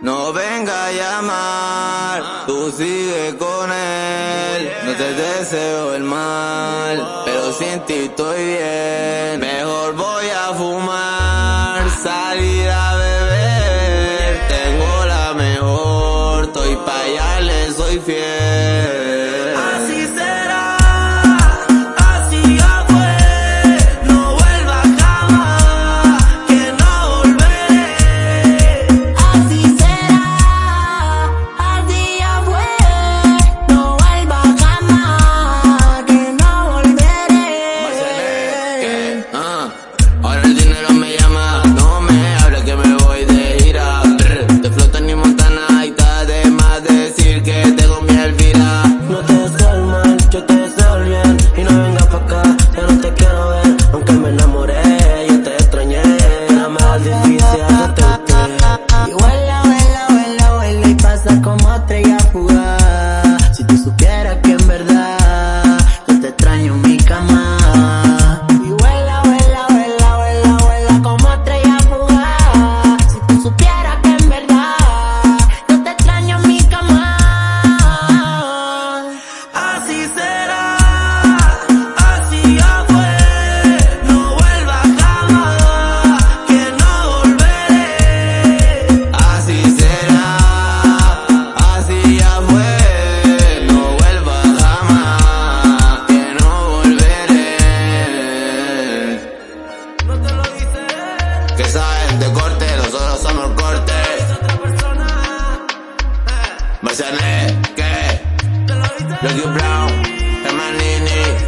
No venga a llamar, tú sigue con él. No te deseo el mal, pero sin ti estoy bien. Mejor voy a fumar, salir a beber. Tengo la mejor, estoy pa' allá, le soy fiel. oficial. pasamos el corte. Marciané, ¿qué? Lucky Brown, Hermanini.